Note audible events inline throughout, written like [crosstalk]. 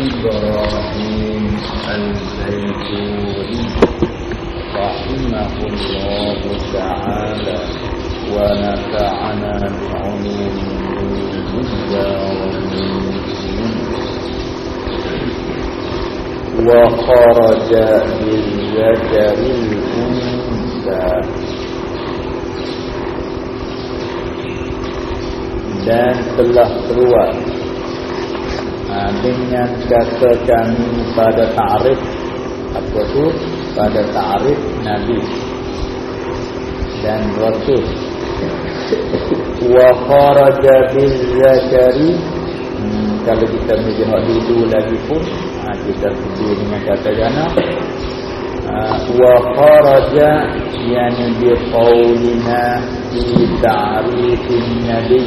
إبراهيم البيتوري رحمه الله تعالى ونفعنا بعلوم الهدى وخرج بالذكر الأنثى dan telah keluar dengan kata kami pada ta'rif apa tu? Pada ta'rif Nabi dan Rasul. Wa kharaja bil zakari hmm, kalau kita melihat dulu lagi pun ha, kita setuju dengan kata jana. Ha, wa kharaja yani bi qawlina fi ta'rifin nabi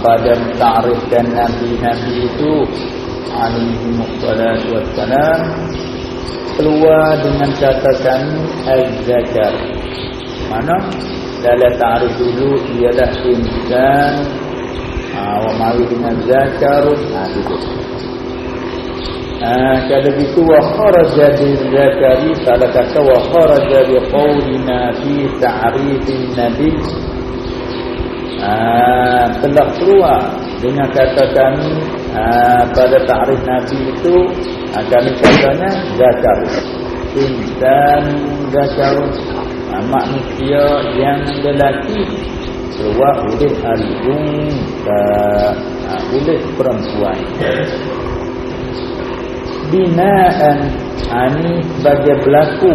pada ta'rifkan nabi-nabi itu? Alaihi wassalatu wassalam. Keluar dengan katakan az-zakar. Mana? Dalam ta'rif dulu ialah insan ha, wa mari dengan zakar. Ha, itu ha, kalau wa kharaja bil zakari salah kata kharaja bi qawlina fi ta'rifin nabi ha, telah keluar dengan kata kami ha, pada ta'rif nabi itu ha, kami katanya zakar insan zakar ha, manusia yang lelaki keluar oleh al-unsa ha, oleh perempuan. Binaan ani sebagai berlaku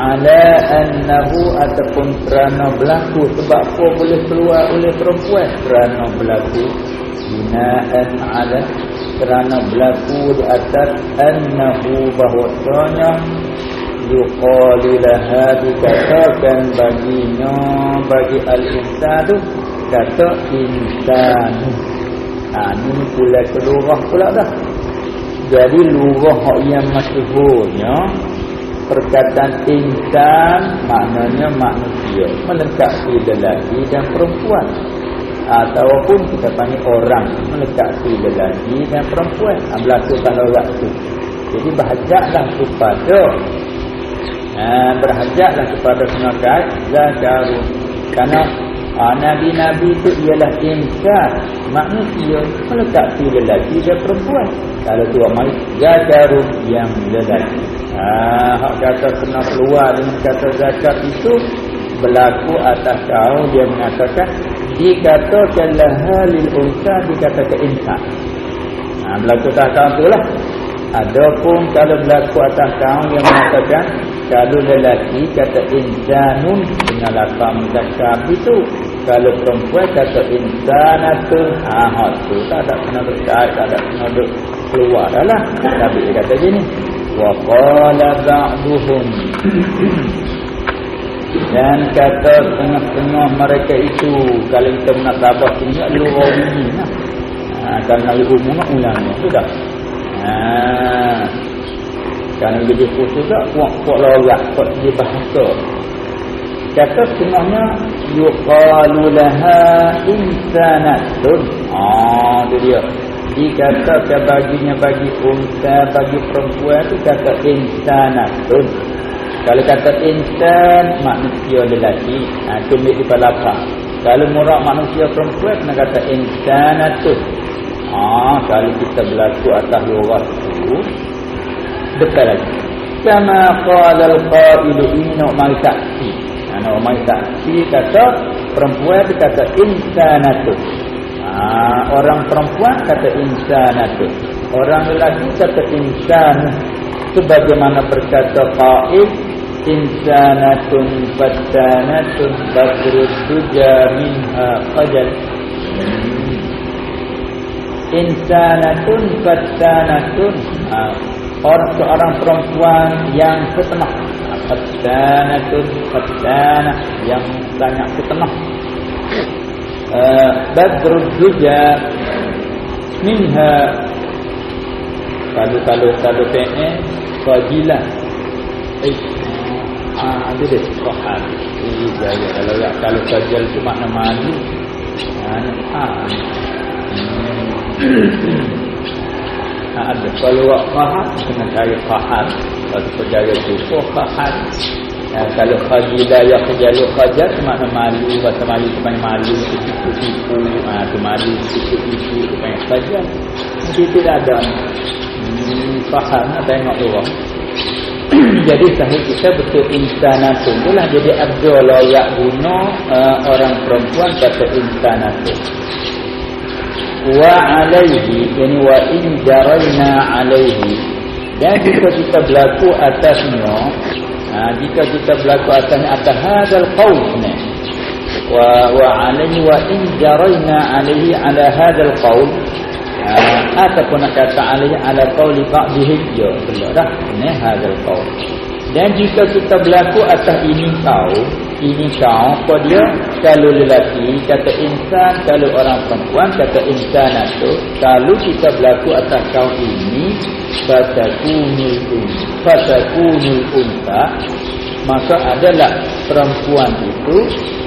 ala annahu ataupun kerana berlaku sebab apa boleh keluar oleh perempuan? Kerana berlaku binaan ala kerana berlaku di atas annahu bahwasanya yuqalu laha dikatakan baginya bagi al-insanu kata insan. Ha, ini pula kelurah pula dah. Jadi lurah yang masyhurnya perkataan insan maknanya manusia. Melengkapi lelaki dan perempuan. Ataupun kita panggil orang melengkapi lelaki dan perempuan. Ha, berlaku kalau waktu. Jadi berhajatlah kepada berhajatlah kepada senakai zakaru. Kerana ha, Nabi-Nabi itu ialah insan. Manusia melengkapi lelaki dan perempuan. Kalau tu amal zakaru yang lelaki Ah, hak kata kena keluar dengan kata zakat itu berlaku atas kaum dia mengatakan dikatakanlah halil unsa dikatakan insan. Ha, berlaku atas kaum tu lah. Adapun kalau berlaku atas kaum yang mengatakan kalau lelaki kata insanun dengan lapang zakab itu. Kalau perempuan kata insanatun. Ha, hak tu tak ada kena berkait, tak ada kena keluar dah lah. Tapi dia kata gini wa qala ba'duhum dan kata tengah-tengah mereka itu kalau kita nak tabah punya lugawi nah ha, kerana ilmu nak ulangnya sudah ha. Kan lebih khusus tak kuat-kuat lorat kuat dia bahasa. Kata tengahnya yuqalu laha insanatun ah tu dia dikatakan baginya bagi unta bagi perempuan itu kata insanatun kalau kata insan manusia lelaki ha tumit di palapa kalau murak manusia perempuan kena kata insanatun ah ha, kalau kita berlaku atas lurat itu betul lagi. Sama qala al-qailu inna mai taksi ana mai taksi kata perempuan itu kata insanatun Ha, orang perempuan kata insanatu. Orang lelaki kata insan. Sebagaimana berkata qaid insanatun fatanatun badrud duja minha qajal. Insanatun fatanatun ha, orang seorang perempuan yang setengah. Fatanatun fatanah yang banyak setengah. Badrul Duja. Minha. Kalau kalau kalau pengen Fajilah. Eh Ah, ada dia. Faham. Ini jaya Kalau ya kalau fajal tu makna mali Mana ah. Ha, [coughs] ada. Kalau wak fahad Kena cari faham Kalau percaya tu faham. Ya, kalau khajilah ya khajalu khajat makna malu bahasa malu tu banyak malu tipu-tipu ha, tu malu tipu-tipu tu banyak khajat mungkin tidak ada. Hmm, faham nak tengok orang. [clears throat] Jadi sahih kita betul insanatun itulah jadi abdul layak guna uh, orang perempuan kata insanatun wa alaihi yani wa in jarayna alaihi. Dan jika kita berlaku atasnya ha, jika kita berlaku atas atas hadal qaul ni wa wa alaihi wa in jarayna alaihi ala hadal qaul ha, ataupun kata alaihi ala qauli ba'dihim ya betul dah ni hadal qaul dan jika kita berlaku atas ini kau ini kau apa dia kalau lelaki kata insan kalau orang perempuan kata insan itu kalau kita berlaku atas kau ini fatakunul unta fatakunul unta maka adalah perempuan itu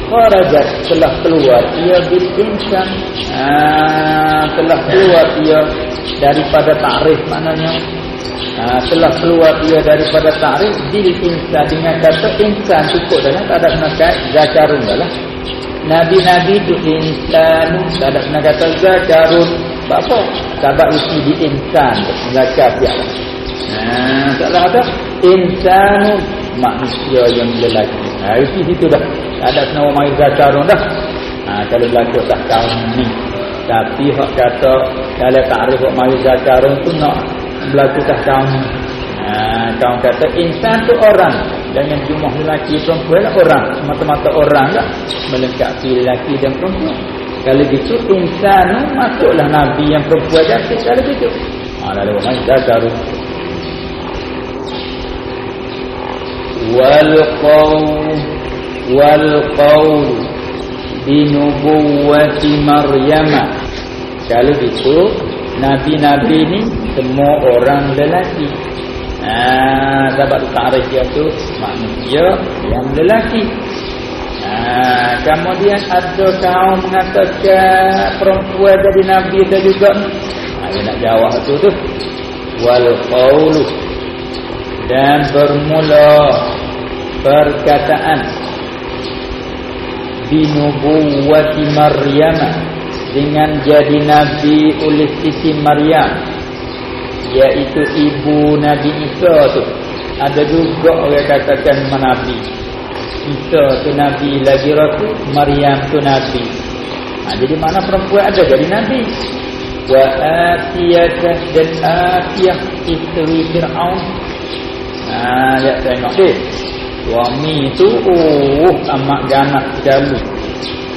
kharajat telah keluar ia bil insan ah, telah keluar ia daripada takrif maknanya ah, telah keluar ia daripada takrif bil insan dengan kata insan cukup dah tak ada nak zakarun dah lah. Nabi-Nabi itu insan tak ada nak kata zakarun. Apa? Sebab isi di insan Zakat dia. Nah, tak lah ada Insan Manusia yang lelaki. Nah, isi situ dah. Tak ada senawa mai zakarun dah. Nah, Kalau berlaku tak ni. Tapi hak kata Kalau takrif hak mai zakarun tu nak Berlaku tak tahu ni nah, Kau kata insan tu orang Dengan jumlah lelaki perempuan lah orang Semata-mata orang lah Melengkapi lelaki dan perempuan kalau gitu insan masuklah nabi yang perempuan cantik kalau gitu. Ha lalu zakaru. Wal qaul wal qaul bi nubuwwati Maryam. Kalau gitu nabi-nabi ni semua orang lelaki. Ah, sebab takrif dia tu manusia yang lelaki. Ha, kemudian ada kaum mengatakan perempuan jadi nabi ada juga. Ha, dia nak jawab tu tu. Wal qaulu dan bermula perkataan binubuwati Maryam dengan jadi nabi oleh sisi Maryam iaitu ibu Nabi Isa tu. Ada juga orang katakan menabi Isa tu Nabi lagi Rasul Maryam tu Nabi. Ha, Jadi mana perempuan ada jadi Nabi? Wa atiyah dan atiyah isteri Fir'aun. Ha, Lihat tengok dia. Suami tu oh, amat ganas sekali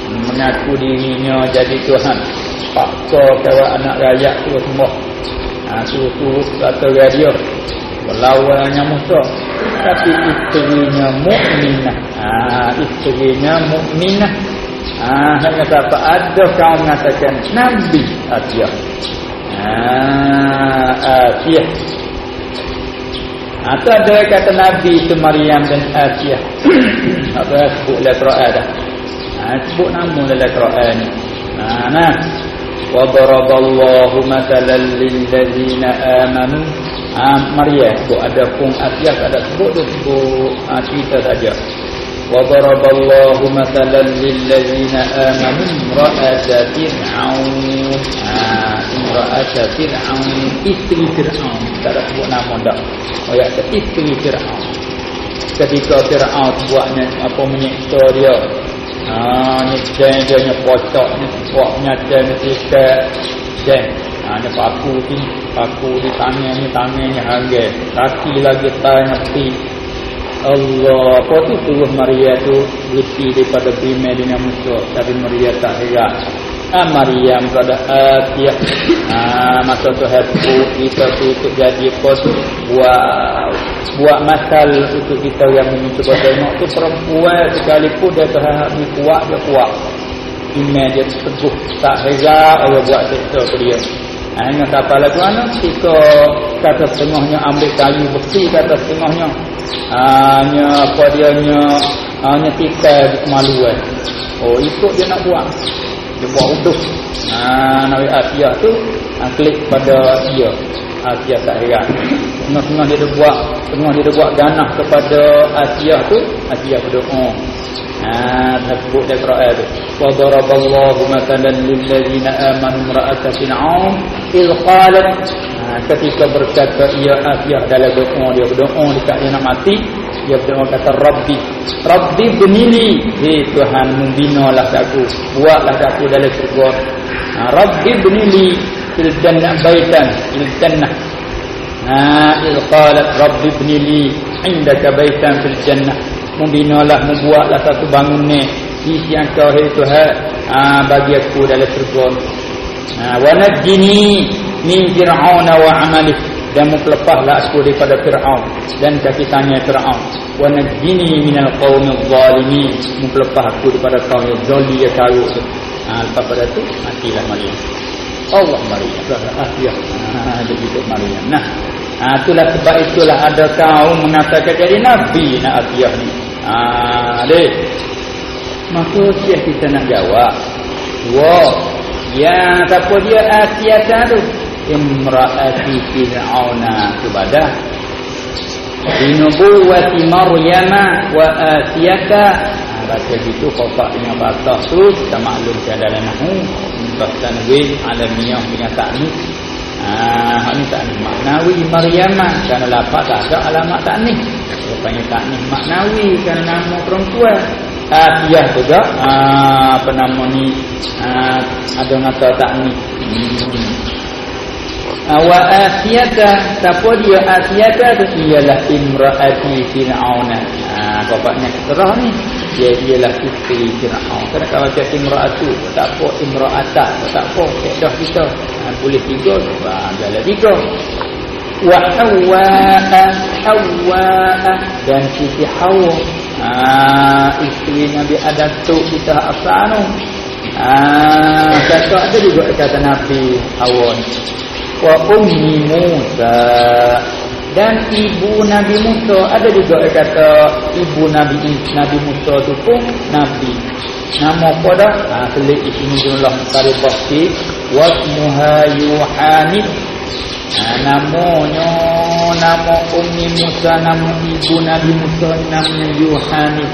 Mengaku dirinya jadi Tuhan Paksa kawan anak rakyat tu semua ha, Suruh-suruh kata radio Berlawannya Musa tapi isterinya mukminah. Ah, isterinya mukminah. Ah, hanya kata ada kaum mengatakan Nabi Asia. Ah, Asia. Atau ada kata Nabi itu Maryam dan Asia. [coughs] Apa sebut dalam Quran dah. Ah, sebut nama dalam Quran ni. Ah, nah. Wa daraballahu mathalan lil ladzina amanu ha, Maria tu ada pun tak ada sebut tu sebut ha, cerita saja. Wa daraballahu mathalan lil ladzina amanu. Ra'ata fir'aun ha ra'ata fir'aun istri fir'aun. Tak ada sebut nama dah oh ya istri fir'aun. Ketika fir'aun buatnya apa menyiksa dia ha nyiksa dia nya pocok ni buat nyata ni dan hanya paku tu paku di tangan ni tangan ni harga. Kaki lagi tanya pi. Allah apa tu tubuh Maria tu? Berhenti daripada bima dengan Musa tapi Maria tak heran ah Maria pada Asia ah masa tu happy kita tu untuk jadi tu wow buat masal untuk kita yang mencuba tengok tu. Perempuan sekalipun dia terhadap kuat dia kuat. Iman dia teguh tak heran Allah buat sektor ke dia. Hanya kapal lagu mana ketika kata setengahnya ambil kayu besi kata setengahnya hanya apa dia hanya hanya kita malu eh. oh ikut dia nak buat dia buat uduk ha, Nabi Asiyah tu ha, klik pada dia. Asiyah tak heran. Tengah-tengah dia buat tengah dia buat ganah kepada Asiyah tu Asiyah berdoa. Ah, sebut dalam Quran tu. Wa daraballahu matalan lil ladzina amanu ra'at fir'aun il qalat. Ah, ketika berkata ia Asiyah dalam doa dia berdoa dekat dia nak mati dia berdoa kata Rabbi. Rabbi benili hei Tuhan membinalah aku. Buatlah aku dalam syurga. Ha, Rabbi benili fil jannah baitan. Fil jannah. Ha, il qalat Rabbi benili indaka baitan fil jannah. Membinalah membuatlah satu bangun ni. Di siang kau hai Tuhan. Ha, bagi aku dalam syurga. Ha, wa najini min fir'aun wa amali dan melepaslah aku daripada Fir'aun dan kaki tangan Fir'aun wa najini minal qaumil zalimin melepah aku daripada kaum yang zalim ya kau ha, lepas pada tu matilah Maryam Allah Maryam akhirnya ha, begitu Maryam nah Ha, itulah sebab itulah ada kaum mengatakan jadi Nabi nak Atiyah ni. Ah, dek. Maka siap kita nak jawab. Dua. Yang siapa dia Asiyata tu? Imra'ati Fir'auna kepada Binubuwati Maryama wa Asiyata ha, Baca gitu kopak dengan tu Kita maklum dalam nahu Bahkan win alamiah punya taknis Ah, tak ni maknawi Maryamah kerana lapak tak ada alamat tak ni. Dia panggil tak ni maknawi kerana nama perempuan. Atiyah juga ah, apa nama ni ah, ada kata tak ni. Hmm. Ah, wa asiyata siapa dia asiyata tu ialah imraati fir'auna. Ah, bapaknya keterah ni dia ialah isteri Fir'aun. Kena kalau cakap imra'atu, tak apa imra'atat, tak apa kaedah kita. Ha, boleh tiga, ha, jalan tiga. Wa Hawwa'a Hawwa'a dan Siti Hawa. Ha, isteri Nabi Adam tu kita asal Ha, kata ada juga kata Nabi Hawa Wa Ummi Musa. Dan ibu Nabi Musa. Ada juga yang kata ibu Nabi Nabi Musa tu pun Nabi. Nama apa dah ha, selik di sini jumlah tarikh bakti wasmuha yuhanid ha, namanya nama Ummi Musa nama ibu Nabi Musa namanya yuhanid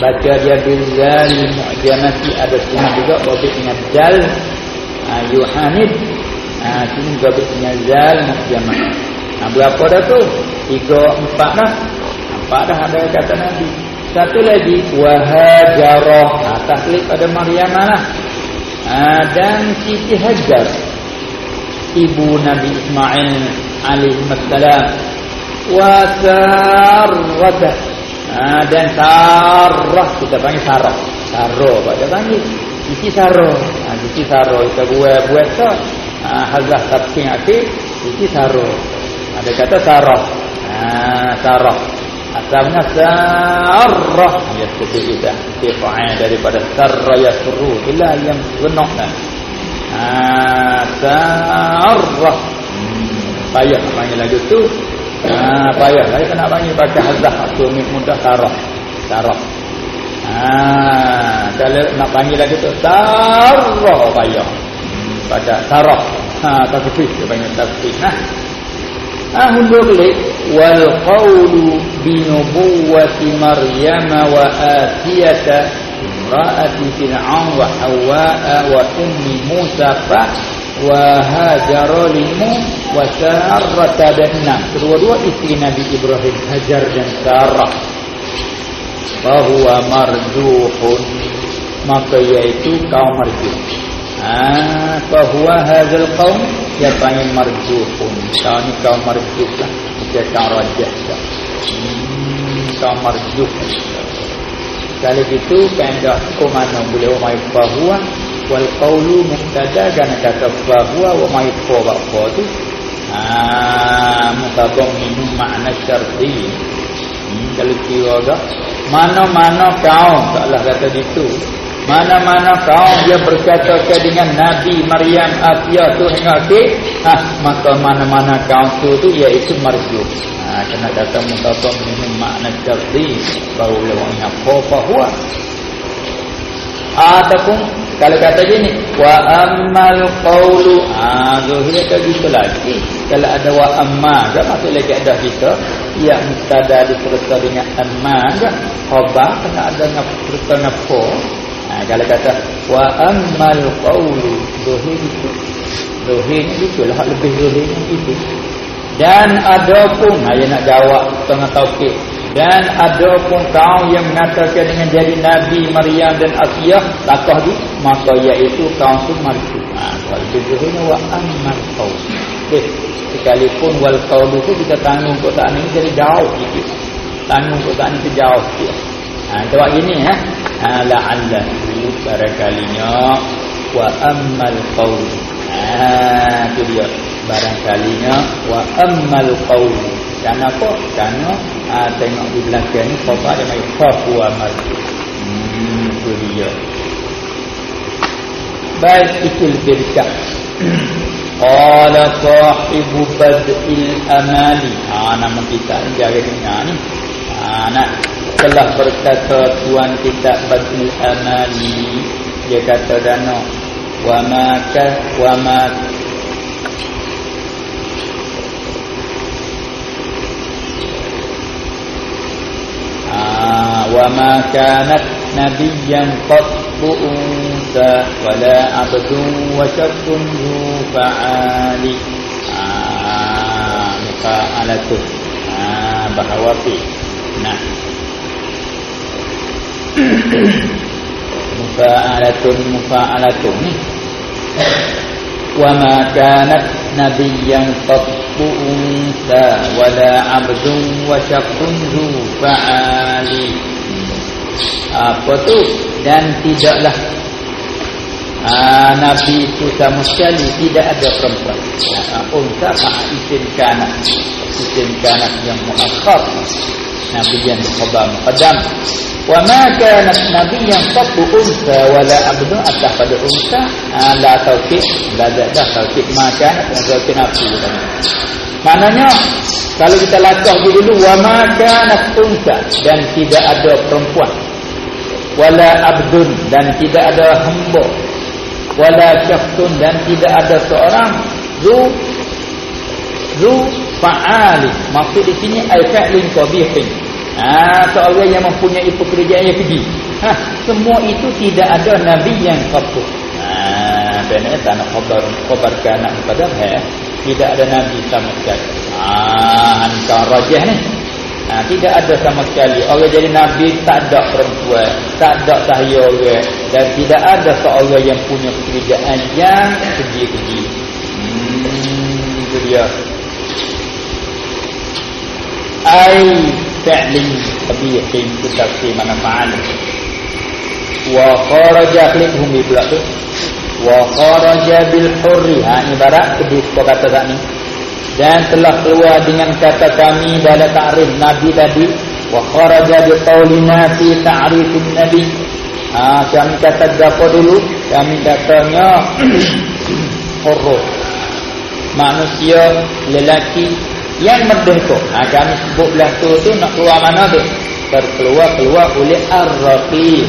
baca dia bilzal mu'janati ada sini juga baca dengan jal ha, yuhanid ha, sini baca dengan zal mu'janati Nah, berapa dah tu? Tiga, empat dah. Empat dah ada kata Nabi. Satu lagi, wahajarah. Nah, taklid pada Maryam lah. Nah, dan Siti Hajar. Ibu Nabi Ismail alaihissalam. Wasarrata. Nah, dan Sarah. Kita panggil Sarah. Sarah, Pak. Dia panggil. Siti Sarah. Nah, Siti Sarah. Kita buat-buat tu. Nah, Hazah Sabting Akhir. Siti Sarah. Ada kata sarah. Ha, sarah. Asalnya sarah. Ya, seperti itu. Tifa'in daripada sarah ya suruh. Bila yang benar kan. Ha, sarah. Payah panggil lagu tu. Ha, payah. Saya kena panggil pakai hazah. Tu mudah sarah. Sarah. Ha, kalau nak panggil lagu tu. Sarah payah. Pakai sarah. Ha, takfir. Dia panggil takfir. Nah. Ahundur li wal qawlu bi nubuwati Maryam wa Asiyata imra'ati Fir'aun wa Hawa wa ummi Musa fa wa Hajar limu wa Sarah dan kedua-dua istri Nabi Ibrahim Hajar dan Sarah bahwa marjuhun maka yaitu kaum marjuh Ah, bahwa hazal kaum dia panggil marjuhun. Kau ni kaum marjuh lah. Dia kaum rajah lah. Hmm, kaum marjuh. Kalau gitu, kaedah ke mana boleh umai bahwa wal qawlu muktada kan kata bahwa umai bahwa tu ah mutabam minum makna syarti hmm, kalau kira mana-mana kaum taklah kata gitu mana-mana kaum dia berkata dengan Nabi Maryam Asiyah tu hingga ke ha, maka mana-mana kaum tu tu iaitu marjuh ha, kena kata mutabak minum makna syarti baru lewat apa bahwa ataupun kalau kata gini wa ammal qawlu ah zuhir kata gitu lagi. Kalau ada wa amma tak masuk lagi ada kita. Ya mustada diserta dengan amma khabar kena ada serta dengan po ha, kalau kata wa ammal qawlu zuhir itu zuhir itu lah lebih zuhir itu. Dan ada pun saya nak jawab tengah taukid dan ada pun kaum yang mengatakan dengan jadi Nabi Maryam dan Asiyah takah di maka iaitu kaum tu marfu ha wal bidhuna wa amman qaul okay. sekalipun wal qaul itu kita tanggung kok tak ni jadi jauh sikit. Tanggung kok tak ni jauh sikit. Ha jawab gini ya ha la'alla barakalinya wa ammal qaul ha tu dia barangkalinya. Wa ammal qaul dan apa? Kerana ha, tengok di belakang ni khabar yang mai fahu amal hmm tu dia. Baik itu dekat qala sahibu badil amali. Ha nama kita ni jaga dengar ni Ah, anak telah berkata tuan tidak batil amali. Dia kata dano wa ma ka wa ma ah, wa ma kanat nabiyyan qatbun sa wala abdun wa shaddun hu fa'ali. Ah maka alatu ah bahawa fi nah. [coughs] Mufa'alatun mufa'alatun ni. Wa ma kanat nabiyyan qattu unsa wala 'abdun wa zu fa'ali. Apa tu? Dan tidaklah aa, Nabi itu sama sekali tidak ada perempuan. Unta ma'a isim kanak isim kanak yang muakhar Nabi yang khabar muqaddam. Wa ma kanat Nabi yang tabu unta wala abdu atah pada unta la tauqid la dah tauqid ma kanat tauqid Nabi Maknanya kalau kita lakah dulu wa ma kanat unta dan tidak ada perempuan. Wala abdun dan tidak ada hamba. Wala syaftun dan tidak ada seorang zu zu fa'ali maksud di sini ai fa'lin qabihin ha seorang yang mempunyai pekerjaan yang keji ha semua itu tidak ada nabi yang qattu ha benar tak nak khabar khabar kana kepada ha tidak ada nabi sama sekali. Ha antara rajah ni. Ha, tidak ada sama sekali. Orang jadi nabi tak ada perempuan, tak ada cahaya orang dan tidak ada seorang yang punya pekerjaan yang keji-keji. Hmm, itu dia. Ai fa'lin qabihin tafsir mana ma'an. Wa kharaja bi tu. Wa kharaja bil hurri. Ha ibarat kedua kata tak ni dan telah keluar dengan kata kami dalam ta'rif nabi tadi wa kharaja bi qaulina fi ta'rifin nabi ha kami kata apa dulu kami katanya [clears throat] huruf manusia lelaki yang merdeka ha kami sebut belah tu tu nak keluar mana tu terkeluar keluar oleh ar-raqi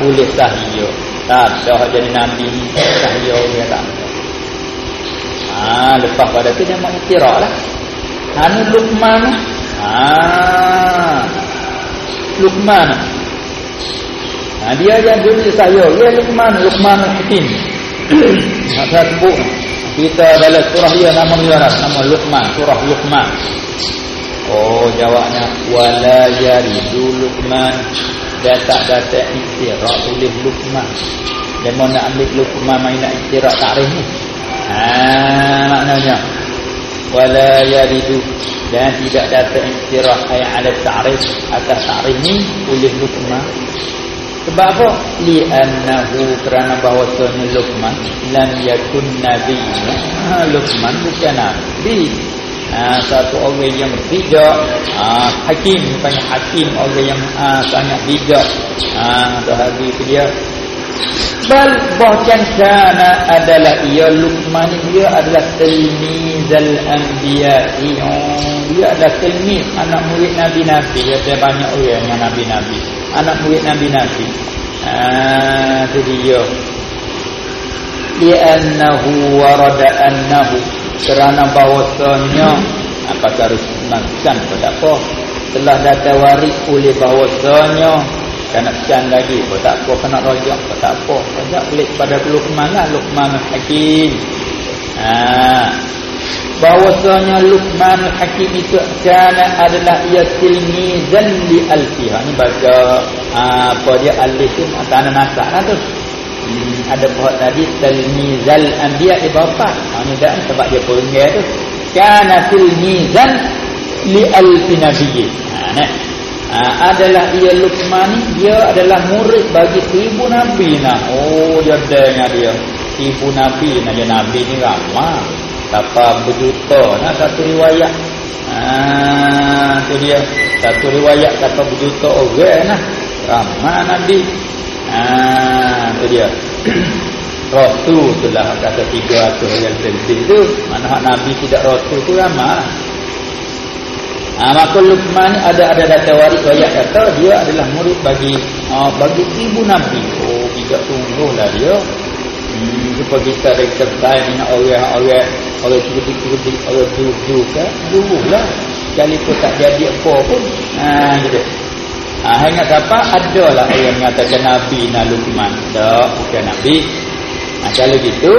oleh sahiyah tak dah jadi nabi sahiyah dia tak Ha, lepas pada tu dia mengiktirah lah. Anu Luqman. Ha. Luqman. Ha, dia yang dulu saya. Dia Luqman. Luqman Hakim. Masa [coughs] sebut. Kita dalam surah dia nama dia Nama Luqman. Surah Luqman. Oh jawabnya. Wala yaridu Luqman. Dia tak dapat iktirah oleh Luqman. Mau nak ambil Luqman main nak iktirah tarikh ni. Ha, maknanya wala yaridu dan tidak dapat istirah ayat ala ta'rif atas ta'rif ni oleh Luqman sebab apa? Li annahu kerana bahawa sunnah Luqman lam yakun nabi. Ha, Luqman bukan nabi. Ha, satu orang yang bijak ha, hakim bukan hakim orang yang ha, sangat bijak. Ha, tu dia Bal bahkan kana adalah ia Luqman dia adalah tilmizal anbiya. Dia adalah tilmiz anak murid nabi-nabi. Ada banyak orang yang nabi-nabi. Anak murid nabi-nabi. Ah, tu dia. li'annahu warada annahu kerana bahawasanya apakah harus makan tak apa telah datang waris oleh bahawasanya kena can lagi. Apa tak apa kena rojak apa tak apa. Rojak klik pada Luqman lah. Luqman Hakim ha. bahawasanya Luqman Hakim itu kerana adalah ia tilmizan li alfiha ni baca ha, apa dia alif tu tanah nasak lah tu. Hmm, ada pohon tadi tilmizal anbiya ibarat ha, ni dah sebab dia peringkat tu. Kerana tilmizan li alfi nabiyyi. Ha, nah ha, adalah ia Luqman dia adalah murid bagi seribu nabi nah oh dia dengar dia. Seribu nabi nah ya nabi ni ramah. Apa berjuta nah satu riwayat. Ah tu dia. Satu riwayat kata berjuta orang nah. Ramah nabi. Ah tu dia. [clears throat] Rasul telah kata tiga atau yang penting tu. Mana nabi tidak rasul tu ramah Ha, maka Luqman ada ada data waris ayat kata dia adalah murid bagi uh, bagi ibu Nabi. Oh, tidak tunggulah dia. Hmm, supaya kita ada kertai dengan orang-orang orang cerdik-cerdik, orang duduk kan. Dululah. Kali pun tak jadi apa pun. Ha, gitu. Ha, ingat apa? Adalah orang mengatakan Nabi na Luqman. Tak, bukan Nabi. Ha, kalau gitu,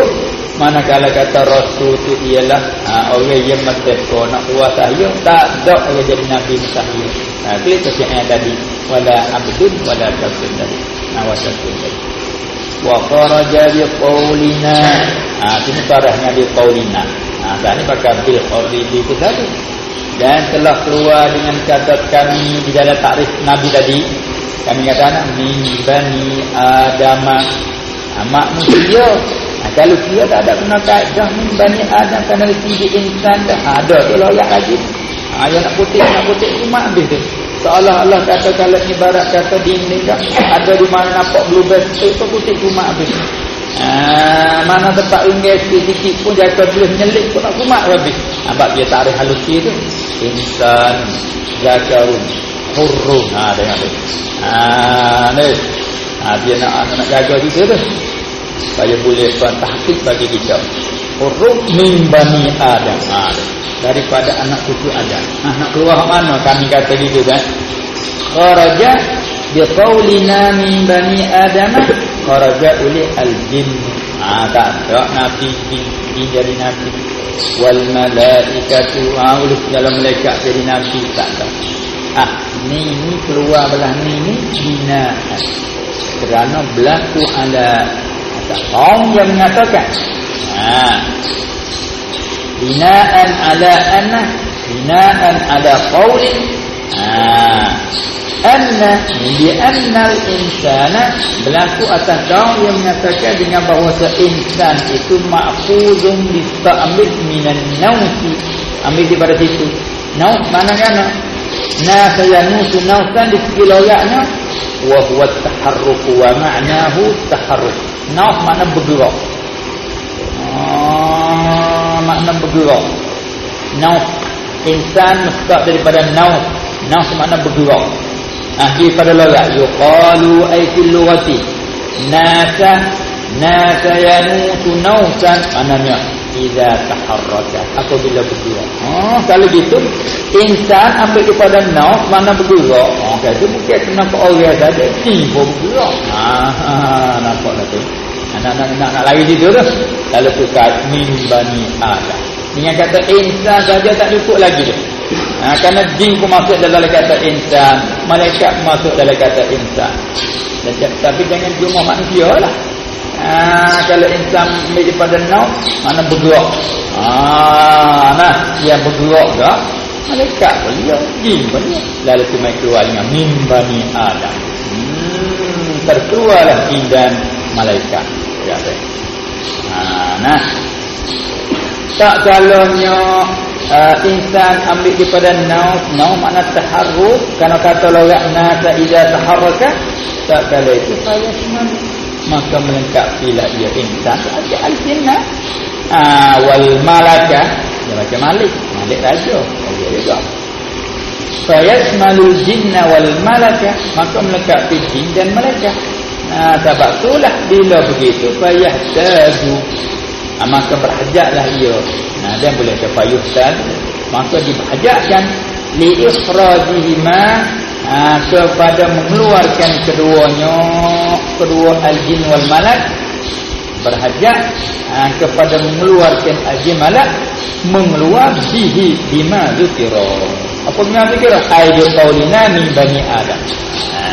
Manakala kata Rasul itu ialah ha, orang yang merdeka nak buat saya tak ada orang jadi Nabi mustahil. Ha, itu yang tadi. Wala abdun wala kafir tadi. Ha, wasafir tadi. Wa kharaja bi qawlina. Ha, ini parahnya bi qawlina. Ha, ini pakai bil kharibi itu tadi. Dan telah keluar dengan kata kami di dalam takrif Nabi tadi. Kami kata anak min bani adama. Ha, manusia kalau dia tak ada kena kaedah ni bani Adam kena tinggi insan dah ha, ada tu loyak lagi. Ha, yang nak putih nak putih cuma habis tu. Seolah-olah kata kalau ibarat kata dinding dah ada di mana nampak blue band tu putih cuma habis. Ha, mana tempat unggah sikit-sikit pun jaka boleh nyelik pun nak kumat habis. Ha, sebab dia tak ada halusi tu. Insan zakarun hurrun. Ha, dengar tu. Ha, ni. Ha, dia nak, nak jaga juga tu supaya boleh tahqiq bagi kita. Huruf min bani adam. Ha, daripada anak cucu adam. Ha, nak keluar mana? Kami kata gitu kan. Kharaja bi qaulina min bani adam. Kharaja uli al jin ha tak. Tak nabi jin jadi nabi. Wal malaikatu. Ha ulus dalam malaikat jadi nabi. Tak tak. Ah ni ni keluar belah ni ni bina. Kerana berlaku ada kaum yang mengatakan ha binaan ala anna binaan ala qawli ha anna bi anna al insana berlaku atas kaum yang mengatakan dengan bahawa insan itu ma'khuzun bi ta'mid minan nawsi ambil daripada situ. Naus mana kan na sayanusu nausan di segi loyaknya wa huwa taharruk wa ma'nahu taharruk Nauf makna bergerak. Ah, makna bergerak. Nauf insan mustaq daripada nauf. Nauf makna bergerak. Ah daripada logat yuqalu ay fil lughati nasa nasa yamutu nausan maknanya idza taharraka apabila bergerak. Oh, kalau gitu insan ambil kepada nauf mana bergerak. Oh, okay, itu bukan kena ke orang saja, pun bergerak. Ah, ah nampak dah tu. Anak-anak nak, nak lari situ tu. Kalau tu min bani. Dengan kata insan saja tak cukup lagi tu. Ha, kerana jin pun masuk dalam kata insan. Malaikat masuk dalam kata insan. Tapi jangan cuma manusia lah. Ha, kalau insan daripada naut, mana bergerak. Ha, nah, yang bergerak tak? Malaikat dia. Jin dia. Lalu tu main keluar dengan min bani Adam. Hmm, terkeluarlah jin dan malaikat. Ya, ha, nah. Tak kalaunya uh, insan ambil daripada nauf, nauf makna taharruk. Karena kata lorak nasa idza taharraka, tak kalau itu saya senang maka melengkapi lah dia. Insan ada al-jinnah ah wal malaka. Dia macam malik. Malik raja. Dia juga. Fayasmalul jinna wal malaka. Maka melengkapi jin dan malaikat Nah, sebab itulah bila begitu payah tadu. Ha, maka berhajatlah ia. Nah, dan boleh kepayuhkan. Maka dibahajatkan li ikhrajihima ha, kepada mengeluarkan keduanya kedua al-jin wal malak berhajat ha, kepada mengeluarkan al-jin malak mengeluar bihi bima zikra apa bima zikra ai bi qaulina min bani adam. Ha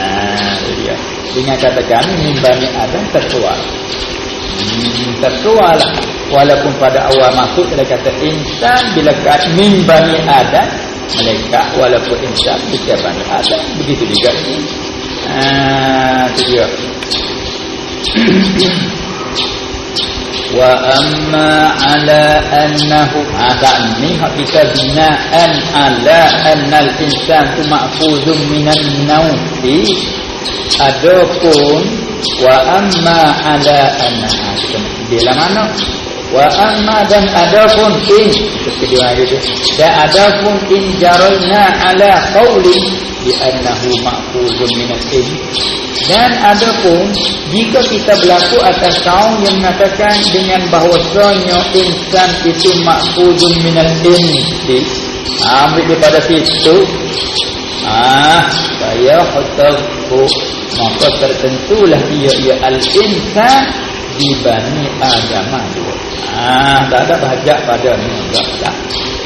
dia. Dengan kata kami min bani adam terkeluar hmm, terkeluar lah. walaupun pada awal masuk dia kata insan bila kata min bani adam malaikat walaupun insan bukan bani adam begitu juga. Ah tu dia. [clears throat] Wa amma ala annahu hada ni hak kita binaan ala annal insan tu ma'fuzun minan nawti adapun wa amma ala annahu. Bila mana wa amma dan adapun in kedua itu dan adapun in jarayna ala qawli bi annahu ma'khuzun min al-in dan adapun jika kita berlaku atas kaum yang mengatakan dengan bahawasanya insan itu ma'khuzun min al-in ambil daripada situ. Ah saya khatabu maka tertentulah ia ia al-insan dibani agama dua Ah, tak ada bahajat pada tak, tak.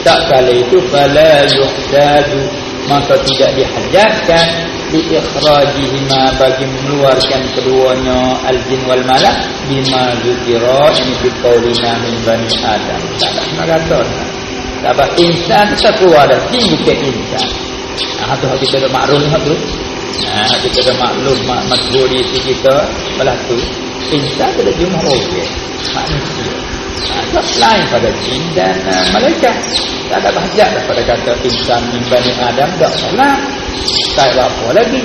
tak kala itu fala yuhdadu maka tidak dihajatkan di ikhrajihima bagi mengeluarkan keduanya al-jin wal malak bima zukira ini biqaulina min bani adam. Tak ada kata. Sebab insan tak keluar dah. Jin bukan insan? Ah tu kita ada maklum tu. Ah kita ada maklum mak di kita. Belah tu insan ada jumlah orang manusia tak lain pada jin dan uh, malaikat. Tak ada bahajat pada kata insan bani Adam tak salah. Tak ada apa lagi.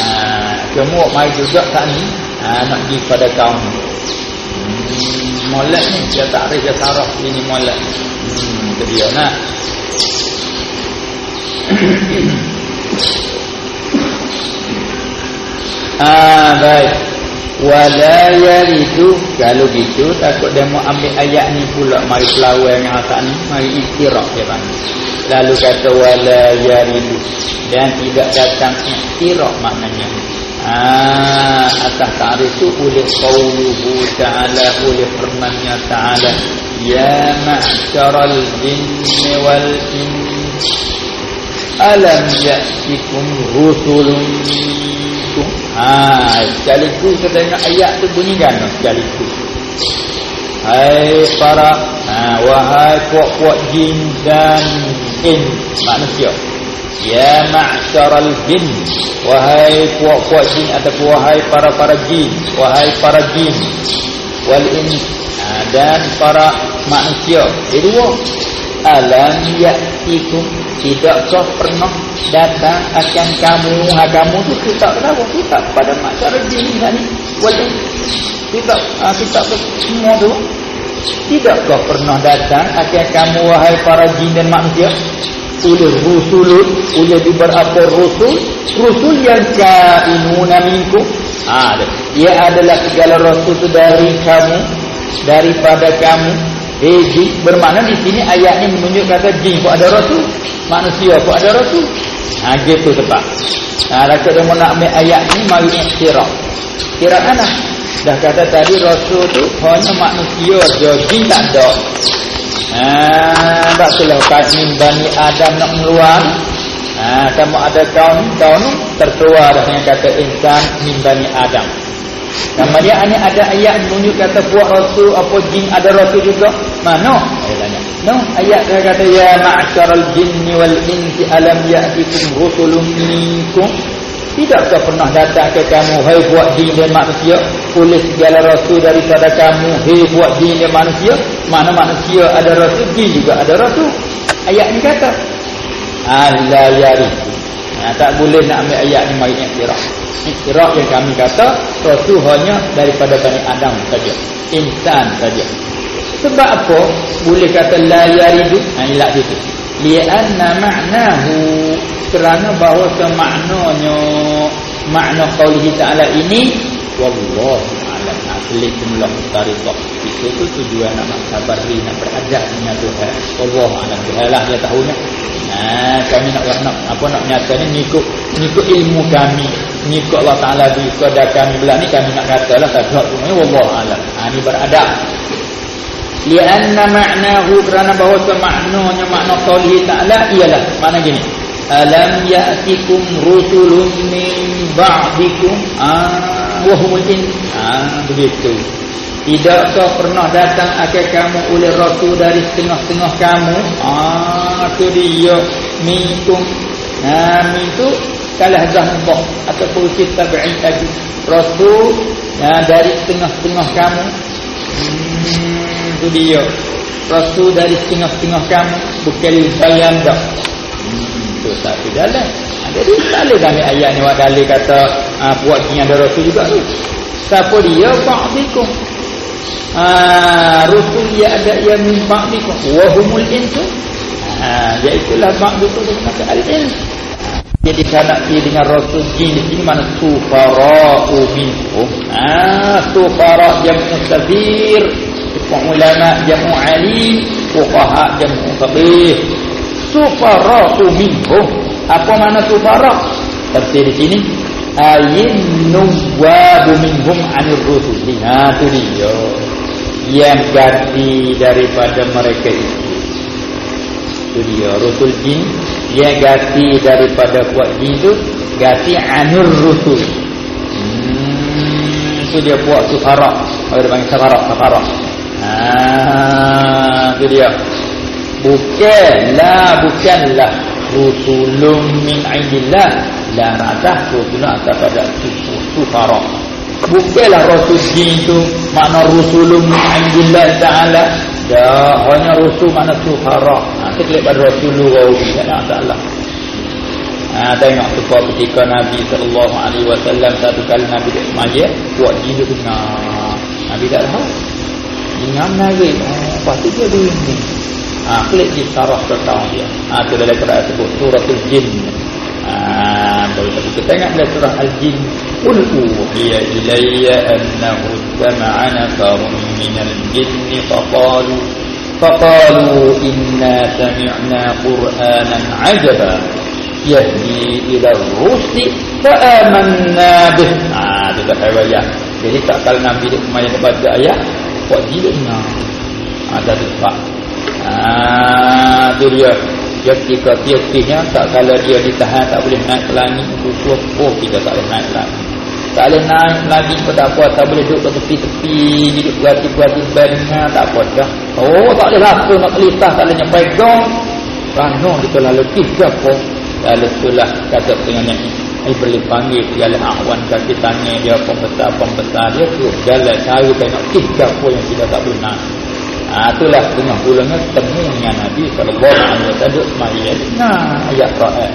Uh, cuma mai juga tak ni. Uh, nak pergi pada kaum hmm, molek ni dia tak ada dia sarah ini molek. Hmm, itu dia nak. [coughs] Ah baik wala yaridu kalau gitu takut dia mau ambil ayat ni pula. Mari pelawai yang atas ni. Mari iktiraf dia bang lalu kata wala yaridu dan tidak datang iktiraf maknanya. Ah atas ta'rif itu oleh qauluhu ta'ala oleh firman-Nya ta'ala. Ya ma'syaral jinni wal ins. Alam ya'tikum rusulun minkum ha sekaligus kita tengok ayat tu bunyi kan sekaligus hai para ha wahai puak-puak jin dan in manusia. Ya ma'syaral jin wahai puak-puak jin atau wahai para-para jin wahai para jin. Wal in ha, dan para manusia. Jadi dua alam ya'tikum. Tidakkah pernah datang akan kamu. Ha kamu tu kita tahu. Kita pada masyarakat ini ni. Kita ha, kita semua tu. Tidakkah pernah datang akan kamu wahai para jin dan manusia. Oleh rusul oleh beberapa rusul. Rusul yang kainuna minkum. Ha dia. Adalah segala rasul itu dari kamu. Daripada kamu Eh, jin bermakna di sini ayat ini menunjuk kata jin pun ada rasul, manusia pun ada rasul. Ha gitu tepat. Ha rasa dia nak ambil ayat ni mari iktiraf. Kira mana? Dah kata tadi rasul tu hanya manusia je, jin tak ada. Ha tak salah kami Bani Adam nak keluar. Ha kamu ada kaum kaum terkeluar dengan kata insan min Bani Adam. Kemudian ini ada ayat menunjuk kata buat rasul apa jin ada rasul juga. Mana? Saya tanya. No, ayat dia kata ya ma'syaral jinni wal insi alam ya'tikum rusulun minkum. Tidakkah pernah datang ke kamu hai buat jin dan manusia oleh segala rasul daripada kamu hai buat jin dan manusia? Mana manusia ada rasul, jin juga ada rasul. Ayat ni kata Allah Nah, tak boleh nak ambil ayat ni mari iktiraf iktiraf yang kami kata rasul hanya daripada Bani Adam saja. Insan saja. Sebab apa? Boleh kata la yaridu ha ilah situ. Li'anna ma'nahu kerana bahawa semaknanya makna qaulihi ta'ala ini wallahu alam asli jumlah mustaridah itu tu tujuan nak sabar ni nak beradab dengan Tuhan. Wallahu alam Tuhan lah dia tahunya nah kami nak nak apa nak nyata ni? Ngikut ngikut ilmu kami. Ngikut Allah Taala di kepada kami belah ni kami nak kata lah tak semua wallahu alam. Ha, ni beradab. Lianna ma'nahu kerana bahawa maknanya makna qauli ta'ala ialah mana gini alam ya'tikum rusulun min ba'dikum? Ah wahumul in ah begitu. Tidakkah pernah datang akan kamu oleh rasul dari setengah-setengah kamu? Ah tu dia. Minkum. Nah itu kalah zahbah. Ataupun kita tabi'in tadi. Rasul nah, dari setengah-setengah kamu. Hmm, itu dia. Rasul dari setengah-setengah kamu. Bukan bayan dah. Hmm, itu satu jalan jadi tak boleh kami ayat ni wakali kata uh, puak ni ada rasul juga tu. Siapa dia? Ba'dikum. Uh, rasul dia ada yang min ba'dikum. Wahumul insu. Uh, iaitulah ba'dikum dengan al-ilm. Jadi kerana dia dengan rasul jin di sini mana sufara'u minhum. Ah, sufara' jamu sabir. Ulama jamu alim. Fuqaha jamu faqih. Sufara'u minhum. Apa makna sufara tafsir di sini. Ayin nuwabu minhum anir rusul ha tu dia. Yang ganti daripada mereka itu. Itu dia rusul jin. Yang ganti daripada kuat jin itu ganti anir hmm, itu dia buat sufara ada panggil sufara sufara ha itu dia bukanlah bukanlah. Rusulun min indillah. La ra'dah rusulun atas pada sufara bukanlah rasul jin itu makna rusulun min indillah ta'ala. Dah hanya rusul makna sufara ha, kita lihat pada rasulullah ta'ala ta'ala Ha, tengok tu ketika Nabi sallallahu alaihi wasallam satu kali Nabi dia semaya buat tu dengar Nabi tak tahu. Dengar Nabi oh, pasti dia dengar ha, klik di sarah pertama dia. Ha, itu dalam Quran sebut suratul jin. Ha, baru tadi kita tengok dalam surah al-jin qul uhiya ilayya annahu sama'a nafarun minal jinni faqalu faqalu inna sami'na qur'anan ajaba yahdi ila rusdi fa'amanna bih. Ha, itu dah ayat jadi tak kalau Nabi dia semayang baca ayat buat dengar ada sebab Ah, tu dia. Dia ketika tiap-tiapnya tak kala dia ditahan tak boleh naik ke langit itu oh kita tak boleh naik lagi. Tak boleh naik lagi tak apa, tak boleh duduk ke tepi-tepi, duduk berhati-berhati banyak, tak apa dah. Oh, tak boleh rasa nak kelitah, tak boleh nyampai gong. Rano kita lalu tiga pun. Lalu itulah kata dengan yang ini boleh panggil segala ahwan kaki tangan dia pembesar-pembesar dia tu jalan cara tengok tiga pun yang kita tak boleh naik. Ha, itulah bulannya temu dengan Nabi sallallahu alaihi wasallam semaya. Nah, ayat Quran.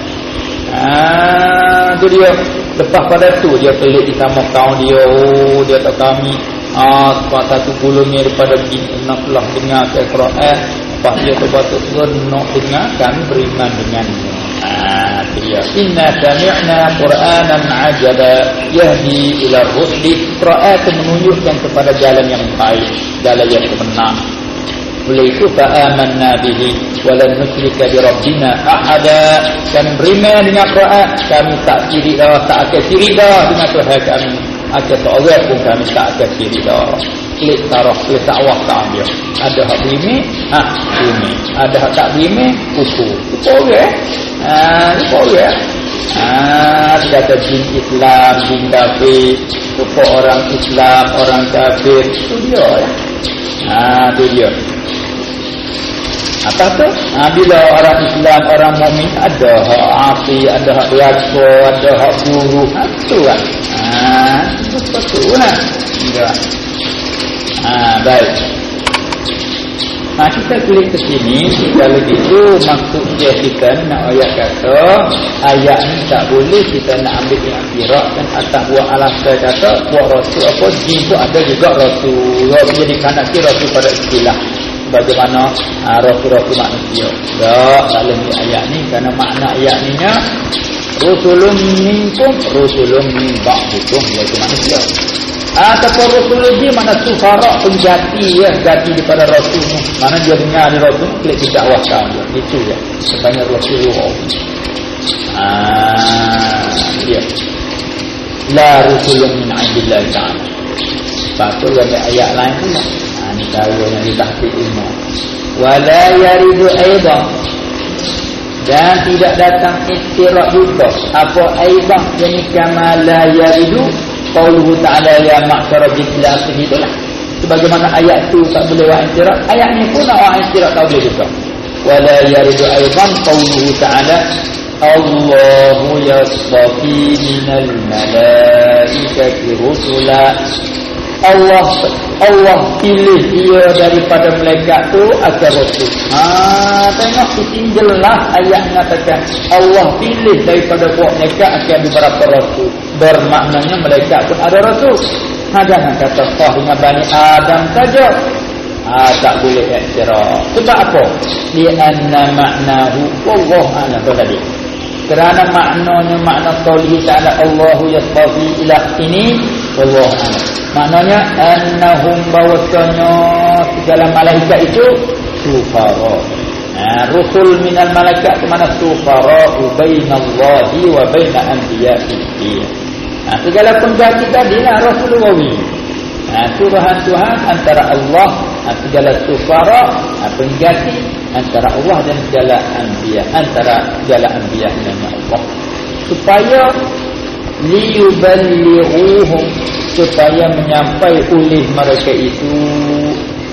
Ah, tu dia lepas pada tu dia pelik di sama kaum dia. Oh, dia tak kami ah satu bulannya daripada nak telah dengar ke Quran. Lepas dia tu batu nak dengar kami beriman dengannya. Ah, dia inna sami'na qur'anan 'ajaba yahdi ila rusdi Quran menunjukkan kepada jalan yang baik jalan yang benar oleh itu fa'amanna bihi walan nusyrika bi rabbina ahada. Kami beriman dengan Quran kami tak syirik dah tak akan syirik dah dengan Tuhan kami. Akan seorang pun kami tak akan syirik dah. Klik tarah klik takwah tak dia ada hak beriman ha beriman ada hak tak beriman ukur ukur ya ha ukur ya Ah, kata jin Islam, jin kafir, rupa orang Islam, orang kafir, itu dia ya. Ah, itu dia. Apa tu? Ha, bila orang Islam, orang mukmin ada hak api, ada hak biasa, ada hak buruk. Ha, itu kan? Ha, itu lah. Ya. Ha, baik. Ha, kita klik ke sini, kalau begitu maksudnya kita nak ayat kata, ayat ni tak boleh kita nak ambil yang akhirat dan atas buat alasan kata, buat rasul apa, jin tu ada juga rasul. Jadi kanak rasul pada istilah bagaimana uh, rasul-rasul manusia. Tak, tak boleh ayat ni kerana makna ayat ni nya rusulun minkum rusulun min ba'dikum iaitu manusia. Ataupun Rasul lagi mana sufarak penjati ya, ganti daripada Rasul ni. Mana dia dengar di Rasul, klik tidak wahkan dia. Itu ya. Sebanyak Rasulullah. Ah, dia. La Rasul yang min ta'ala. Satu ada ayat lain pula. Cara yang ditahfid ilmu. Wala yaridu aidah. Dan tidak datang istirak juga. Apa aidah? Jadi kama la yaridu qauluhu ta'ala ya ma'syara bil akhir itulah sebagaimana ayat tu tak boleh wa intirak ayat ni pun wa intirak tak boleh juga wala yaridu aidan qauluhu ta'ala Allahu yasfafi minal malaikati rusula Allah Allah pilih dia daripada malaikat tu agar rasul. Ha tengok jelas ayat mengatakan Allah pilih daripada buat malaikat agar beberapa rasul. Bermaknanya malaikat pun ada rasul. Ha jangan kata sah dengan Bani Adam saja. Ha tak boleh iktiraf. Sebab apa? Li anna ma'nahu wallahu a'lam tadi. Kerana maknanya makna qauli ta'ala Allahu yasfafi ila ini a'lam. Maknanya annahum bawasanya segala malaikat itu sufara. Nah, rusul minal malaikat ke mana sufara bainallahi wa bain anbiya'ihi. Nah, segala pengganti tadi lah Rasulullah. Nah, suruhan Tuhan antara Allah nah, segala sufara nah, pengganti antara Allah dan segala anbiya antara segala anbiya dengan Allah supaya liyuballighuhum supaya menyampai oleh mereka itu.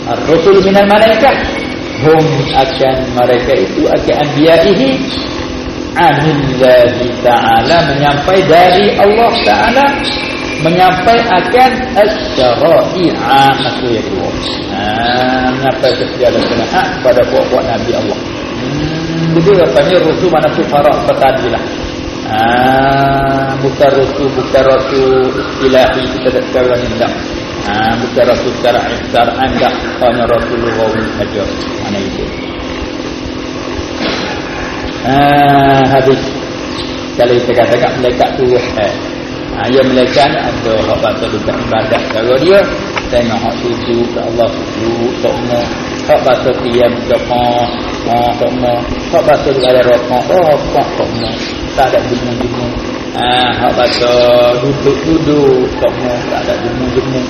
Ar-rusul minal malaikat hum akan mereka itu akan anbiya'ihi. Anillahi ta'ala menyampai dari Allah ta'ala menyampai akan as-syara'i'a maksudnya itu. Ha, menyampai segala kebenaran kepada puak-puak Nabi Allah. Hmm, itu katanya rusul mana sufarak bertadilah Ah, bukan rasul bukan rasul ilahi kita tak sekarang ni tak. Ah, bukan rasul secara secara anda hanya rasulullah saja. Mana itu? Ah, habis. Kalau kita katakan malaikat tu Ah, ya malaikat ada hak bahasa dekat ibadat. Kalau dia tengok hak sujud ke Allah sujud, tak mau. Hak bahasa ke oh, oh, tak mau. Hak bahasa dekat rokok, oh, tak mau tak ada jemu-jemu. Ah ha, hak baca duduk-duduk tak mau tak ada jemu-jemu.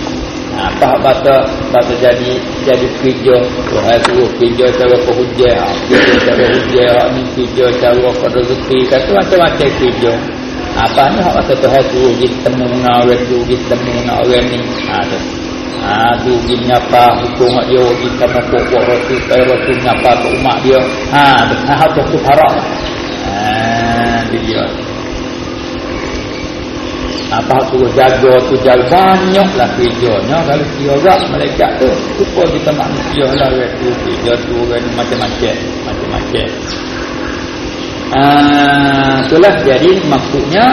Ha, apa hak baca baca jadi jadi kerja. Tuhan suruh kerja cara perhujah ha, kerja cara hujah hak ni kerja cara rezeki kata macam-macam kerja apa ni hak baca Tuhan suruh pergi temu dengan orang tu pergi temu dengan orang ni. Ha, tu. Ha, tu pergi menyapa hukum hak dia pergi temu pokok rasul supaya rasul menyapa ke umat dia. Ha, tu. Ha, hak tu harap dia. Apa suruh jaga tu jaga. Banyaklah kerjanya. Kalau dia orang malaikat tu supaya kita manusia lah tu kerja tu macam-macam. Macam-macam ah itulah. Jadi maksudnya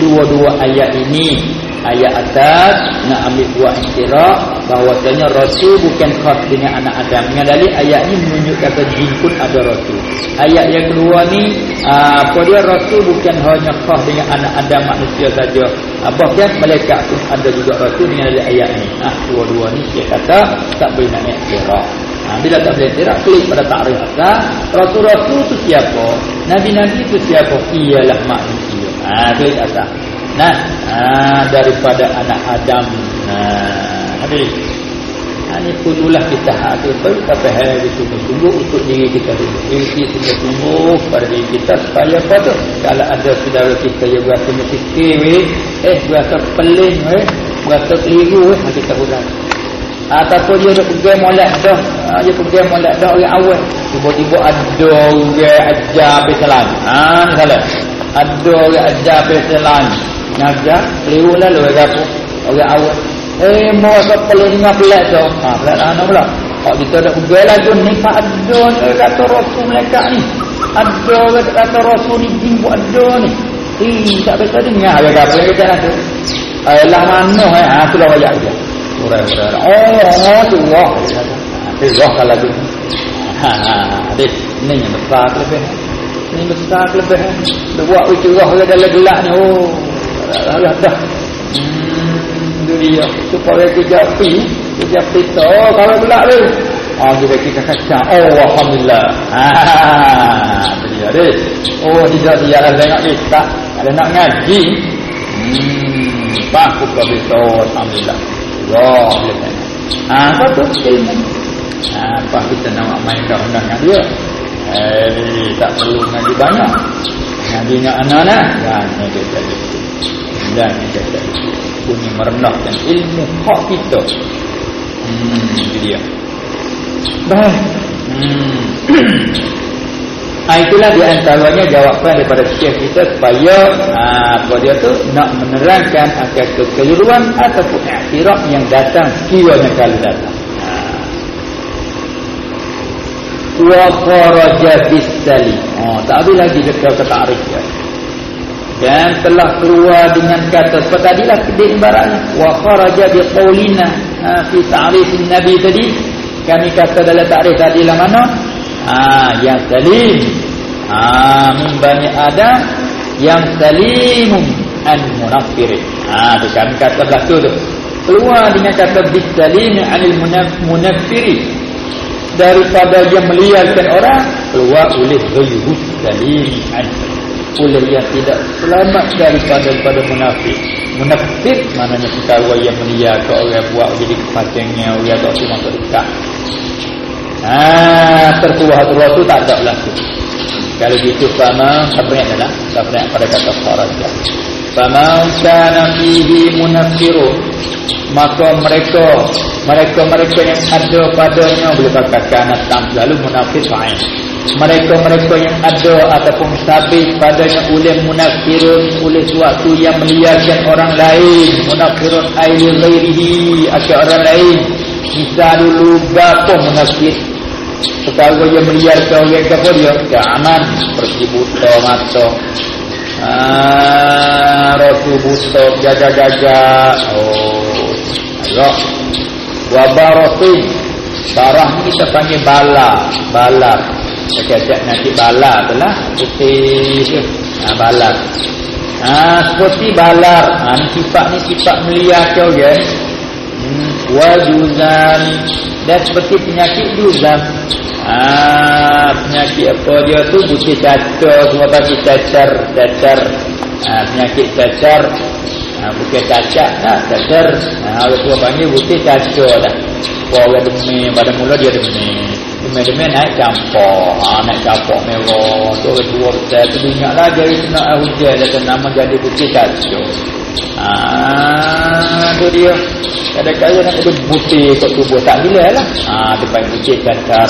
dua-dua ayat ini ayat atas nak ambil buat istirak bahawasanya rasul bukan khas dengan anak Adam. Dengan dalil ayat ni menunjukkan kata jin pun ada rasul. Ayat yang kedua ni ah, apa dia? Rasul bukan hanya khas dengan anak Adam manusia saja. Ah, bahkan malaikat pun ada juga rasul dengan ayat ni. Ah, dua-dua ni dia kata tak boleh nak istirak Ha, bila tak boleh tidak klik pada takrif. Asal Rasul-Rasul itu siapa? Nabi-Nabi itu siapa? Ialah manusia. Ha, Klik asal Nah, ha, daripada anak Adam. Nah, habis. Ha, ini perlulah kita hadir. Baru kita faham itu sungguh untuk diri kita diri kita sungguh pada diri kita supaya apa tu kalau ada saudara kita yang berasa mikir eh berasa peling eh berasa keliru eh kita hurang ataupun dia nak pergi molek dah. Ha, dia pergi molek dah orang awal. Tiba-tiba ada orang ajar besalan ha salah ada orang ajar besalan ngajak keliru lah lu apa orang awal. Eh mau apa perlu dengar pelat tu. Ha pelat mana pula. Kalau kita dah pergi lagi ni tak ada ni kata rasul mereka ni. Ada kata rasul ni buat ada ni. Eh tak bisa dengar. Dia kata kita ada eh lah mana eh? Ha tu lah wajah dia Surah-surah. Oh, tu Allah. Allah kalau tu. Ha, ha, ha. Ini yang besar kelebihan. Ini besar kelebihan. Dia buat ucurah dalam gelap ni. Oh, dah dah hmm, itu dia supaya kerja api kerja api tu oh kalau pula tu oh dia kita kacang oh Alhamdulillah haa itu dia deh oh dia dia lah tengok ni tak ada nak ngaji hmm pak aku kau bisa Alhamdulillah Allah dia tengok haa apa tu? Ilmu haa apa kita nak main undangan dia? Eh tak perlu ngaji banyak. Ngaji nak anak-anak dan dia jadi dan dia jadi punya merendahkan ilmu hak kita. Hmm itu dia. Baik. Hmm ha, itulah di antaranya jawapan daripada syekh kita supaya ha, dia tu nak menerangkan akan kekeliruan ataupun akhirat yang datang sekiranya kali datang. Ha. wa kharaja bisali oh tak ada lagi kita kata ta'rif ya dan telah keluar dengan kata seperti tadilah kedai ibaratnya wa kharaja bi qaulina ha, fi ta'rif nabi tadi. Kami kata dalam ta'rif tadi lah mana ha yang salim. Ha min bani adam yang salim an munaffir ha tu kami kata betul tu keluar dengan kata bis salim anil munaffir daripada yang meliarkan orang keluar oleh ghayru salim an. Oleh yang tidak selamat daripada daripada munafik. Munafik maknanya perkara yang melia ke orang buat jadi kepacengnya orang tak cuma terdekat. Ah, tertuah tertuah tu tak ada tu. Kalau gitu sama sebenarnya adalah? Sebenarnya pada kata kharaja. Fama kana fihi munafiru maka mereka mereka-mereka yang ada padanya boleh katakan tam lalu munafik lain mereka-mereka yang ada ataupun sabit padanya oleh munafirun oleh suatu yang melihatkan orang lain. Munafirun aili ghairihi asyik orang lain kita dulu berapa munafir perkara yang melihatkan orang kata dia? Keaman seperti buta mata Ah, Rasul buta jaga-jaga oh ayo wabaratin darah ni kita panggil bala. Bala. Kecek nanti bala tu lah. Putih ha, Bala. Ha, Seperti bala. Ha, ni Sifat ni sifat melia kau kan hmm, Wajuzan. Dan seperti penyakit juzan ha, Penyakit apa dia tu? Putih cacar Semua bagi cacar Cacar. Ha, Penyakit cacar. Ha, Bukan cacar nah, Cacar. Ha, Kalau tua panggil Putih cacar dah. Orang demi Pada mula dia demi Demi-demi naik campur. Ha, Naik campur mewah Tu orang tua besar Tu Jadi nak hujan. Dan nama jadi putih kacau Haa Tu dia. Kadang-kadang nak ada putih Kot tubuh tak gila lah. Haa Depan putih kacau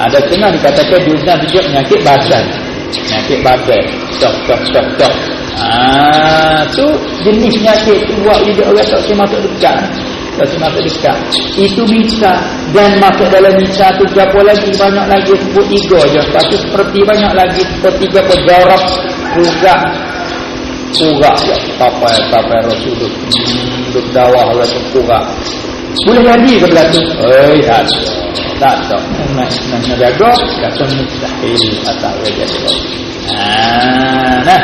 Ada tengah dikatakan Duzan juga penyakit badan. Penyakit badan. Tok tok tok tok Haa Tu jenis penyakit tu Buat lidah orang tak semasa dekat. Lepas masuk dekat. Itu bisa Dan masuk dalam bisa tu Siapa lagi? Banyak lagi. Sebut tiga je. Tapi seperti banyak lagi. Seperti apa Jarab Ugat Ugat ya Sampai Rasulullah. Hmm, Duduk dawah Rasul Ugat Boleh jadi ke belah tu? Eh tak Tak tak Nak nak jaga. Kata mustahil Atau jadi. Nah. Nah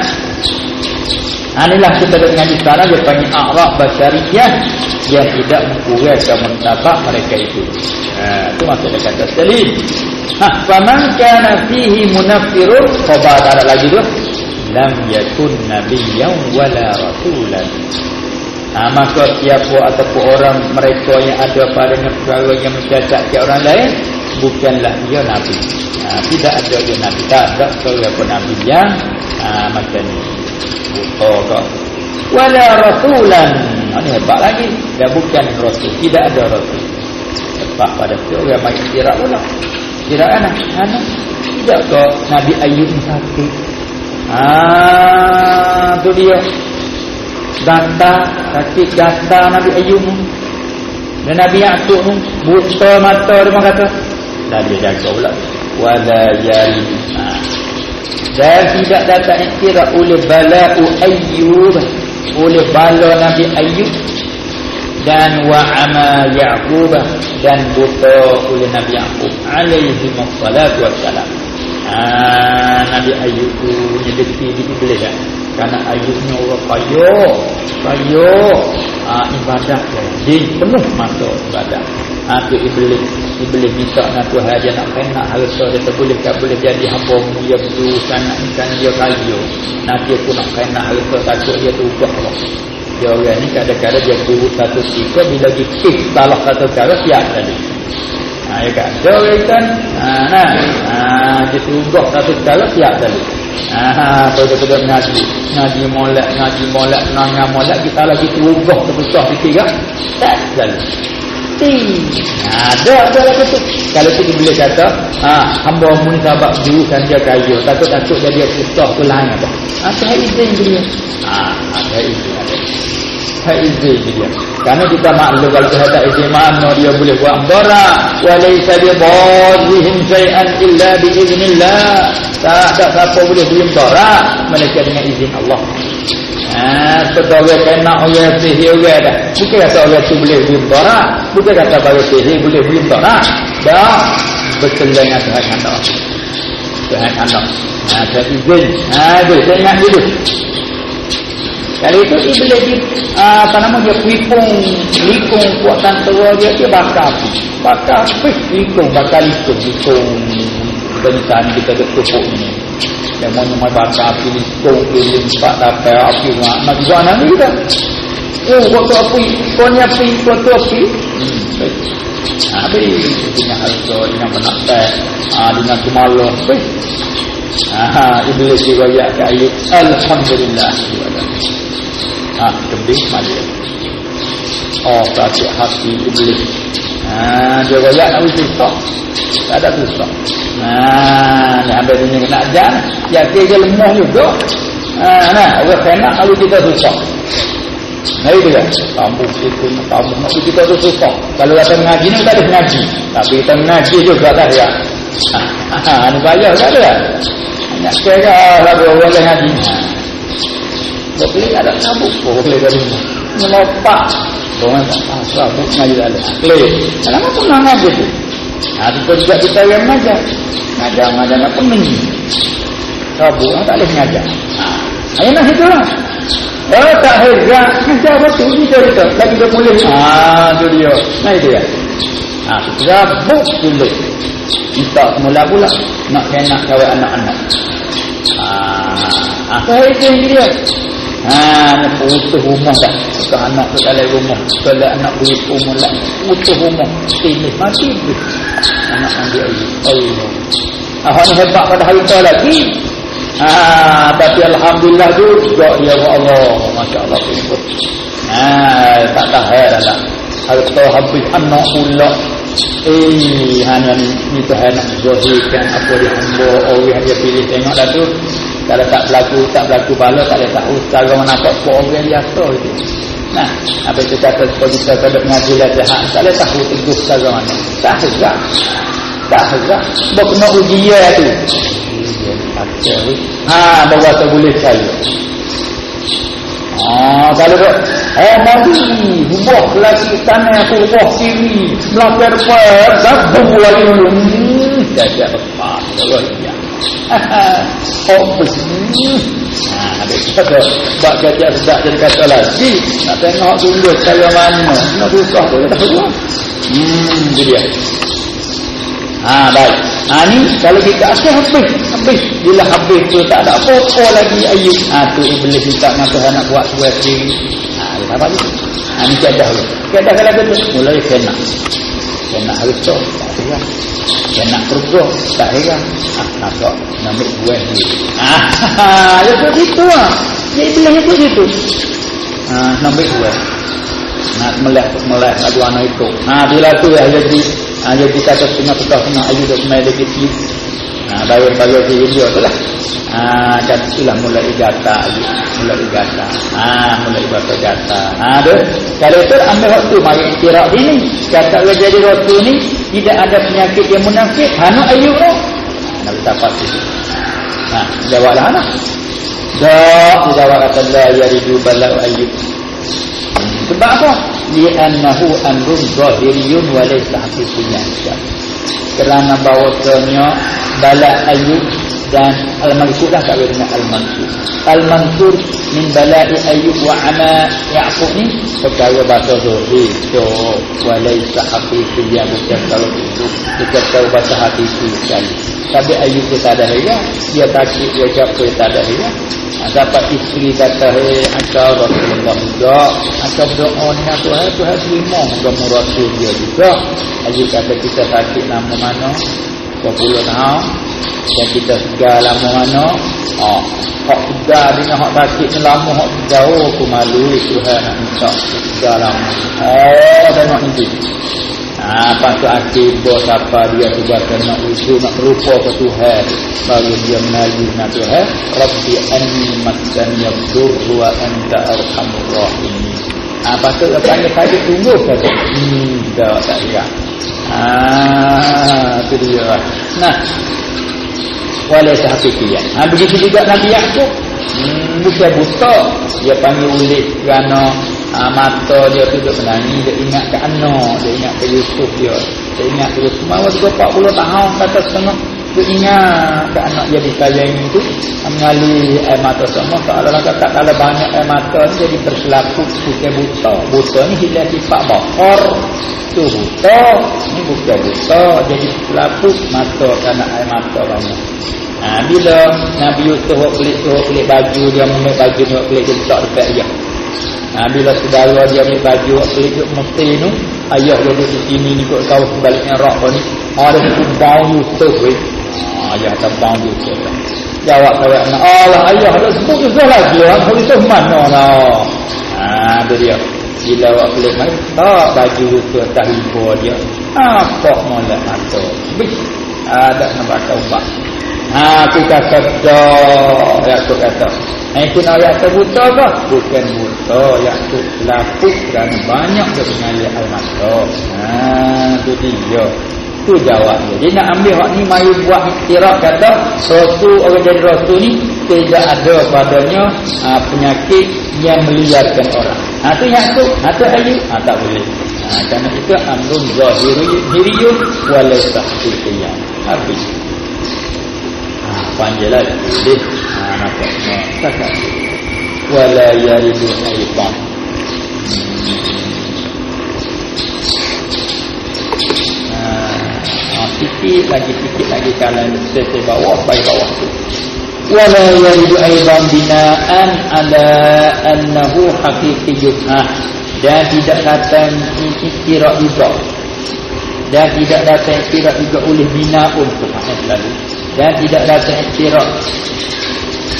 Inilah kita dengan di sana dia panggil a'rab basyariyah yang tidak menguraikan mentabak mereka itu. Ha, itu maksud dia kata salim. Ha, faman kana fihi munaffirun. Khabar ada lagi tu. Lam yakun nabiyyan wala rasulan. Ha, maka siapa ataupun orang mereka yang ada padanya perkara yang mencacat orang lain bukanlah dia nabi. Ha, tidak ada dia nabi. Tak ada seorang pun nabi yang ha, macam ni. Ke wala rasulan. Ini hebat lagi. Dan bukan rasul. Tidak ada rasul. Sebab pada tu yang main kira pula. Kira anak anak tidak ke Nabi Ayub sakit ah tu dia. Gata sakit gata Nabi Ayub dan Nabi Yaakob tu buta mata dia kata. Dah dia jaga pula. Wala yali ah. Dan tidak datang iktiraf oleh bala'u ayyub. Oleh bala Nabi Ayyub. Dan wa amal Ya'qub. Dan buta oleh Nabi Ya'qub. Alaihi wassalatu wassalam ah Nabi Ayyub tu nyedeki di iblis kan Karena ayubnya orang kaya. Kaya. Ha, ibadat dia. Dia penuh masa ibadat. Ha, tu iblis. Iblis minta dengan Tuhan dia nak kena harta dia tak boleh tak boleh jadi hamba dia betul sangat kan dia kaya. Nanti aku nak kena harta takut dia tugah Allah. Dia orang ni kadang-kadang dia buruk satu tiga bila dikik salah satu cara siap tadi. Ha, ya kan? Dia orang kan, ha, nah, ha, dia tugah satu cara siap tadi. Ha, betul-betul ngaji. Ngaji molek, ngaji molek, nanya molek, kita lagi terubah terbesar sikit kan? Tak selalu. Ada ada lagi tu. Kalau tu boleh kata, ha, hamba mu ni sahabat dulu kan dia kaya. Takut-takut jadi susah tu lain apa. Ha, saya izin dia. Ha, saya izin. Saya izin dia. Karena kita maklum kalau Tuhan tak izin mana dia boleh buat bara. Walaysa bi dharrihim syai'an illa bi iznillah. Tak ada siapa boleh beri bara melainkan dengan izin Allah. Ha, betul orang kena orang sihir orang dah. Bukan kata orang tu boleh beri bara. Bukan kata baru sihir boleh beri bara. Dah betul dengan Tuhan anak. Tuhan anak. Ha, saya izin. Ha, itu saya ingat dulu. Kali itu iblis di uh, apa nama dia kuipung, likung kuatan tua dia dia bakar api. Bakar api, likung, bakar likung, likung bentang kita ada tupuk ini. Yang mau nyumai bakar api likung, keliling empat dapat api nak nak juga ni kita. Oh, waktu api, kau ni api, waktu api. Hmm, baik. Habis dengan harga, dengan penaktai, ah, dengan kemaluan. Baik. Ah, iblis dirayak ke ayat Alhamdulillah. Ah, kebih malia Oh, sakit hati iblis. Ah, dia rayak nak susah Tak ada susah Nah, ni ambil dunia kena ajar Ya, dia lemah juga. Ah, nah, orang kena kalau kita susah Nah itu kan Kamu itu Kamu nak kita tu susah Kalau kata mengaji ni tak ada mengaji Tapi kita mengaji juga tak ya Haa Ini bayar tak ada Nak kira lah Orang yang ngaji Boleh ada? Sabuk Boleh dari rumah Melopak. Orang tak ah, sabuk ngaji tak ada. Boleh Kenapa pun nak ngaji tu? Nah itu juga kita yang ngajar. Ngajar-ngajar nak pening. Sabuk tak boleh ngajar. Ayo nak itu lah. Oh tak heran Ngajar waktu ini cerita. Lagi dia boleh Haa tu dia. Nah itu ya Haa Rabuk dulu Kita mula pula Nak kena kawai anak-anak. Haa Apa itu yang dia. Haa Putus rumah dah. Bukan anak tu dalam rumah. Kalau anak beri umur lah Putus rumah. Sini mati Anak ambil air. Allah Ahok ni hebat pada hari tu lagi. Ah, tapi alhamdulillah juga ya Allah, masya-Allah itu. Ah, tak tahan dah. Harta habis anak pula. Eh, hanya ni Tuhan nak zahirkan apa dia hamba orang dia pilih tengok dah tu. Kalau tak berlaku, tak berlaku bala, tak ada tahu cara menampak kau orang biasa itu. Nah, apa itu kata supaya kita kada mengaji jahat. Tak ada tahu teguh cara mana. Tak hezak. Tak hezak. Berkena ujian tu. Ha, bawa tak boleh saya. Ah, kalau tak, eh mari, buah lagi tanah aku buah kiri, melakar per, sabung lagi dulu. Jadi apa? Kalau ya. Oh, begini. Ha, ada kata, bak gajah sedap jadi kata lagi. Nak tengok dulu saya mana. Nak susah tu, tahu. Hmm, dia. Ha baik. Ha ni kalau kita asyik habis, habis. Bila habis tu tak ada apa-apa lagi ayat. Ha tu iblis minta Tuhan nak buat sebuah sendiri. Ha dia dapat ni. Ha ni keadaan dulu. Keadaan kalau tu mulai kena. Kena harus tu. Tak heran. Kena kerja. Tak heran. Ha nampak. Nampak buah ni. Ha [laughs] ya tu gitu lah. Ya iblis itu gitu. Ha nampak buah. Nak melek melek adu anak itu. Ha bila tu ya jadi ha, jadi kata setengah petang setengah ayu dah semai lagi tiup ha, bayar-bayar di dia tu lah. Ha, dan itulah mulai gata mulai gata ha, mulai baca gata ha, kalau itu ambil waktu mari istirahat ini kata dia jadi waktu ni tidak ada penyakit yang munafik hanu ayu ha, nak dapat itu ha, jawablah anak Tak, jawab kata la yaridu balau ayu sebab apa? Li'annahu amrun zahiriyun wa laysa haqiqiyyan. Kerana bahawasanya balak ayub dan al-mansur lah tak boleh dengan al-mansur. Al-mansur min balai ayyub wa ana ya'qub ni perkara bahasa zohir so walai sahabiki yang bukan kalau itu kita tahu bahasa hakiki sekali. Tapi ayyub tu tak ada haya dia takut dia siapa tak ada haya dapat isteri kata hei akal Rasulullah juga. Akal berdoa ni Tuhan Tuhan terima kamu Rasul dia juga. Ayyub kata kita sakit nama mana 20 tahun. Dan kita segar lama mana oh, hak segar dengan hak sakit ni lama hak jauh aku malu Tuhan nak minta segar lama. Oh tengok ni Ah, patut bos apa dia juga kena usul nak rupa ke Tuhan. Baru dia menaji nak Tuhan Rabbi anni maskan yabdur wa anta arhamur rahimin. Ah, patut ni kali tunggu saja hmm, tak tak ya ah, itu dia. Nah. Wala sahakikiyah ah, begitu juga Nabi Yaakob hmm, bukan buta. Dia panggil ulit kerana ha, mata dia tu dia menangis. Dia ingat ke anak dia ingat ke Yusuf dia. Dia ingat ke Yusuf. Mahu 40 tahun kata setengah dia ingat ke anak dia disayangi tu mengalui air mata semua seolah-olah kata kalau banyak air mata ni jadi berselaput bukan buta. Buta ni hilang sifat bakar tu buta ni bukan buta jadi selaput mata kerana air mata banyak Ha, bila Nabi Yusuf pelik tu pelik baju dia mengambil baju ni pelik dia letak dekat dia. Ha, bila saudara dia ambil baju pelik duduk mesti tu ayah dia duduk di sini ni kot kau sebaliknya rak ni. Ada tu bau Yusuf weh ayah kata bau Yusuf jawab kawai anak Allah ayah ada sebut Yusuf lagi orang ha, Yusuf mana lah ha, tu dia bila awak pelik main tak baju Yusuf atas ibu dia. Apa molek mata. Bih ada nampak ubah Ha, aku kata dah ya aku kata. Ha, itu nak ayat terbuta ke? Bukan buta ya aku lapuk dan banyak dia mengalir al-mata ha, itu dia itu jawabnya. Dia nak ambil hak ni mari buat iktiraf kata rasul orang jadi rasul ni tidak ada padanya ha, penyakit yang meliarkan orang. Ha, tu ha, itu ayu ha, tak boleh. Ha, kerana itu amrun zahiriyun walaysa haqiqiyyan habis. Panjalah boleh. Ha nampak. Tak wala yaridu aitan ha sikit lagi sikit lagi kalau saya bawah baik bawah tu. Wala yaridu aitan binaan ala annahu haqiqiyyun ha dan tidak datang kira juga. Dan tidak datang kira juga oleh bina pun tu selalu dan tidak datang iktiraf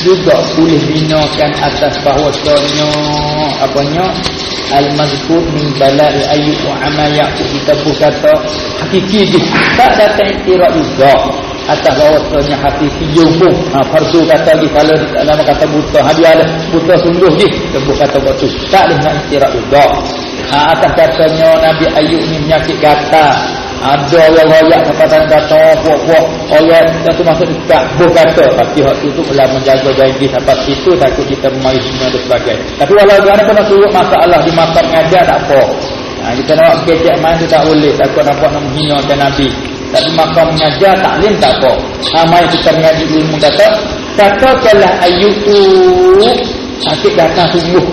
juga boleh binakan atas bahawasanya apanya al-mazkur min balai ayyub wa amaya kita pun kata hakiki tak datang iktiraf juga atas bahawasanya hakiki jumbo ha, fardu kata lagi kalau dalam kata buta hadiah lah buta sungguh je pun kata waktu tak nak iktiraf juga. Ha, atas katanya Nabi Ayub ni menyakit gatal ada yang royak kata puak-puak orang yang tu masuk dekat buh kata. Tapi hak tu tu pula menjaga janji sampai situ takut kita memari semua dan sebagainya tapi walau kerana kena suruh masalah di masa mengajar tak apa. Ha, kita nak kecek main tu tak boleh. Takut nampak nak menghinakan Nabi. Tapi maka mengajar taklim tak apa. Ha, mari kita mengaji ilmu kata kata kalah ayub tu sakit datang sungguh.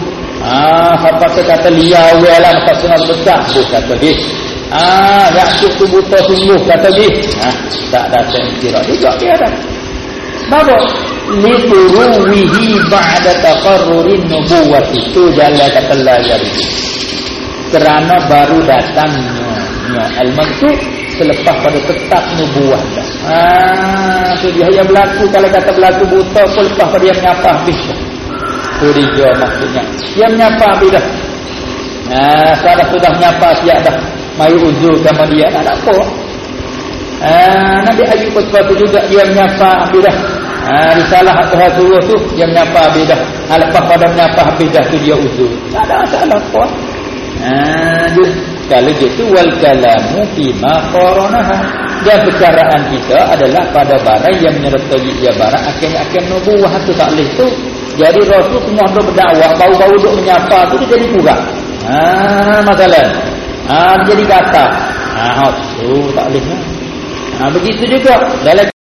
Ah, ha, apa kata liau lah maka senang besar. Buh kata dia Ah, Yakub tu buta sungguh kata dia. Ha, tak datang kira juga dia ada. Kenapa? Lituruwihi ba'da taqarrurin nubuwat itu jalan kata lajari. Kerana baru datangnya al-maksud selepas pada tetap nubuah dah. Ah, tu dia yang berlaku kalau kata berlaku buta pun lepas pada dia menyapa habis. Tu dia maksudnya. Dia menyapa habis dah. Ah, sudah sudah menyapa siap dah mari uzur sama dia. Tak ada apa? Ah, Nabi Ayub sesuatu juga dia menyapa habis dah ah, risalah Tuhan suruh tu dia menyapa habis dah ah, lepas pada menyapa habis dah tu dia uzur tak ada masalah apa ah, dia, kalau gitu wal kalamu fima qoronaha dan percaraan kita adalah pada barang yang menyertai dia. Barang akhirnya akan nubuah tu tak boleh tu. Jadi Rasul semua berdakwah bau-bau duk menyapa tu dia jadi kurang. Ah, masalah ha, jadi kata ha, tu tak boleh ha, begitu juga. Dalam